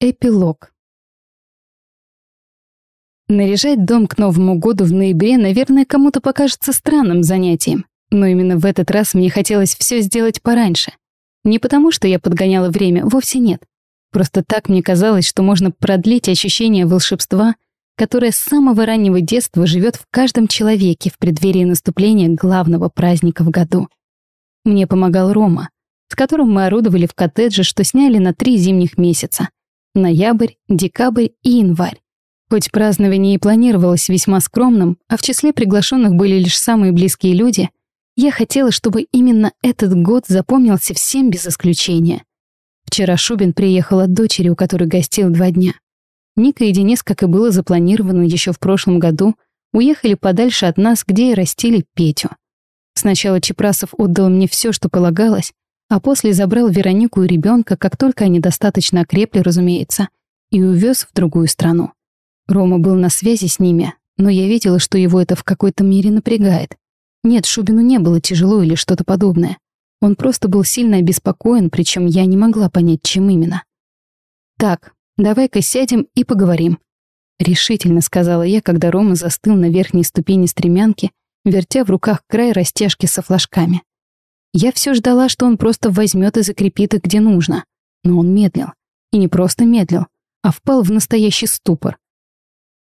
Эпилог. Наряжать дом к Новому году в ноябре, наверное, кому-то покажется странным занятием. Но именно в этот раз мне хотелось все сделать пораньше. Не потому, что я подгоняла время, вовсе нет. Просто так мне казалось, что можно продлить ощущение волшебства, которое с самого раннего детства живет в каждом человеке в преддверии наступления главного праздника в году. Мне помогал Рома, с которым мы орудовали в коттедже, что сняли на три зимних месяца ноябрь, декабрь и январь. Хоть празднование и планировалось весьма скромным, а в числе приглашенных были лишь самые близкие люди, я хотела, чтобы именно этот год запомнился всем без исключения. Вчера Шубин приехал от дочери, у которой гостил два дня. Ника и Денис, как и было запланировано еще в прошлом году, уехали подальше от нас, где и растили Петю. Сначала Чепрасов отдал мне все, что полагалось, а после забрал Веронику и ребенка, как только они достаточно окрепли, разумеется, и увез в другую страну. Рома был на связи с ними, но я видела, что его это в какой-то мере напрягает. Нет, Шубину не было тяжело или что-то подобное. Он просто был сильно обеспокоен, причем я не могла понять, чем именно. «Так, давай-ка сядем и поговорим», — решительно сказала я, когда Рома застыл на верхней ступени стремянки, вертя в руках край растяжки со флажками. Я все ждала, что он просто возьмет и закрепит их где нужно. Но он медлил. И не просто медлил, а впал в настоящий ступор.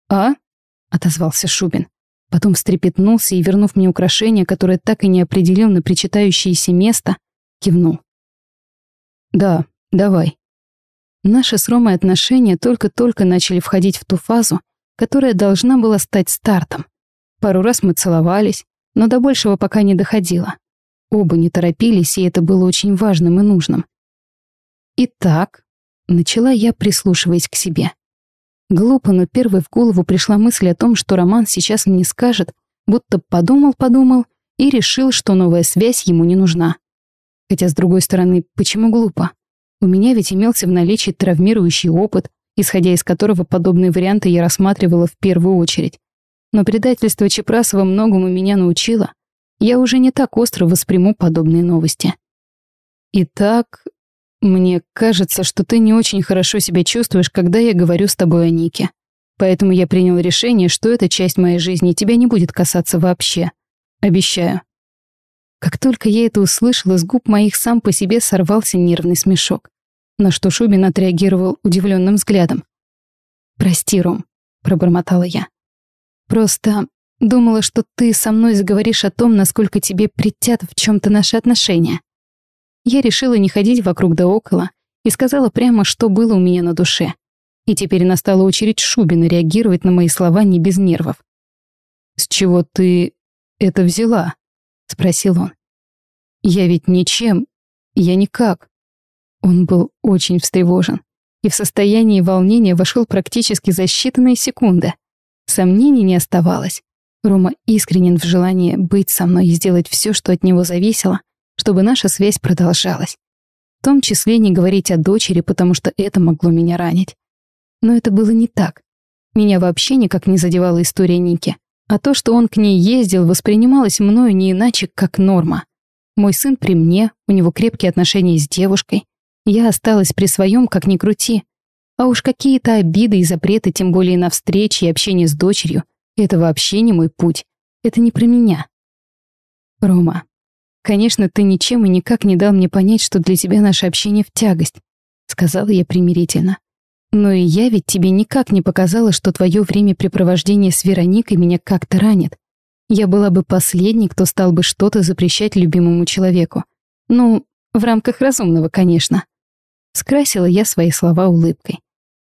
«А?» — отозвался Шубин. Потом встрепетнулся и, вернув мне украшение, которое так и не определил на причитающееся место, кивнул. «Да, давай». Наши с Ромой отношения только-только начали входить в ту фазу, которая должна была стать стартом. Пару раз мы целовались, но до большего пока не доходило. Оба не торопились, и это было очень важным и нужным. «Итак», — начала я, прислушиваясь к себе. Глупо, но первой в голову пришла мысль о том, что Роман сейчас мне скажет, будто подумал-подумал и решил, что новая связь ему не нужна. Хотя, с другой стороны, почему глупо? У меня ведь имелся в наличии травмирующий опыт, исходя из которого подобные варианты я рассматривала в первую очередь. Но предательство Чепрасова многому меня научило, я уже не так остро восприму подобные новости. Итак, мне кажется, что ты не очень хорошо себя чувствуешь, когда я говорю с тобой о Нике. Поэтому я принял решение, что эта часть моей жизни тебя не будет касаться вообще. Обещаю. Как только я это услышала, с губ моих сам по себе сорвался нервный смешок, на что Шубин отреагировал удивленным взглядом. «Прости, Ром», — пробормотала я. «Просто Думала, что ты со мной заговоришь о том, насколько тебе притят в чем-то наши отношения. Я решила не ходить вокруг да около и сказала прямо, что было у меня на душе. И теперь настала очередь Шубина реагировать на мои слова не без нервов. «С чего ты это взяла?» — спросил он. «Я ведь ничем, я никак». Он был очень встревожен и в состоянии волнения вошел практически за считанные секунды. Сомнений не оставалось. Рома искренен в желании быть со мной и сделать все, что от него зависело, чтобы наша связь продолжалась. В том числе не говорить о дочери, потому что это могло меня ранить. Но это было не так. Меня вообще никак не задевала история Ники. А то, что он к ней ездил, воспринималось мною не иначе, как норма. Мой сын при мне, у него крепкие отношения с девушкой. Я осталась при своем, как ни крути. А уж какие-то обиды и запреты, тем более на встречи и общение с дочерью — это вообще не мой путь. Это не про меня. Рома, конечно, ты ничем и никак не дал мне понять, что для тебя наше общение в тягость, сказала я примирительно. Но и я ведь тебе никак не показала, что твое времяпрепровождение с Вероникой меня как-то ранит. Я была бы последней, кто стал бы что-то запрещать любимому человеку. Ну, в рамках разумного, конечно. Скрасила я свои слова улыбкой.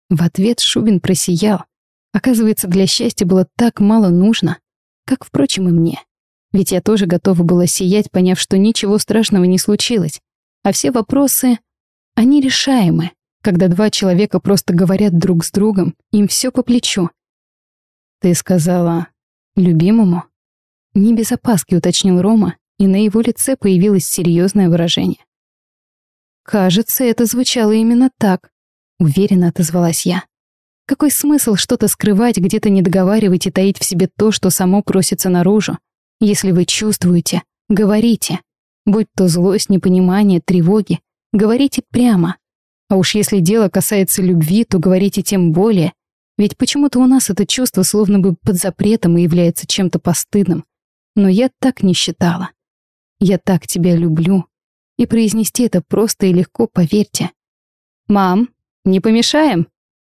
В ответ Шубин просиял. Оказывается, для счастья было так мало нужно, как, впрочем, и мне. Ведь я тоже готова была сиять, поняв, что ничего страшного не случилось. А все вопросы, они решаемы, когда два человека просто говорят друг с другом, им все по плечу. Ты сказала «любимому»? Не без опаски уточнил Рома, и на его лице появилось серьезное выражение. «Кажется, это звучало именно так», — уверенно отозвалась я. Какой смысл что-то скрывать, где-то не договаривать и таить в себе то, что само просится наружу? Если вы чувствуете, говорите. Будь то злость, непонимание, тревоги, говорите прямо. А уж если дело касается любви, то говорите тем более. Ведь почему-то у нас это чувство словно бы под запретом и является чем-то постыдным. Но я так не считала. Я так тебя люблю. И произнести это просто и легко, поверьте. «Мам, не помешаем?»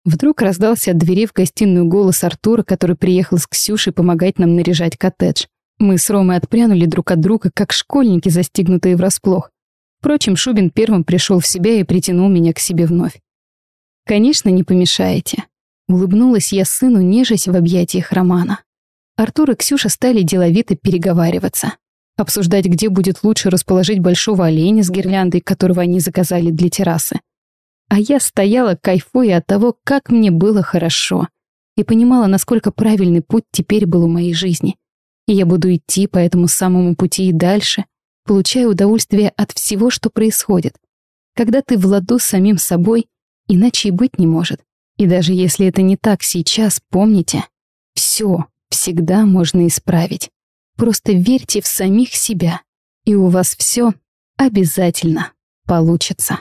Вдруг раздался от двери в гостиную голос Артура, который приехал с Ксюшей помогать нам наряжать коттедж. Мы с Ромой отпрянули друг от друга, как школьники, застигнутые врасплох. Впрочем, Шубин первым пришел в себя и притянул меня к себе вновь. «Конечно, не помешаете». Улыбнулась я сыну, нежась в объятиях Романа. Артур и Ксюша стали деловито переговариваться. Обсуждать, где будет лучше расположить большого оленя с гирляндой, которого они заказали для террасы. А я стояла, кайфуя от того, как мне было хорошо. И понимала, насколько правильный путь теперь был у моей жизни. И я буду идти по этому самому пути и дальше, получая удовольствие от всего, что происходит. Когда ты в ладу с самим собой, иначе и быть не может. И даже если это не так сейчас, помните, все всегда можно исправить. Просто верьте в самих себя, и у вас все обязательно получится.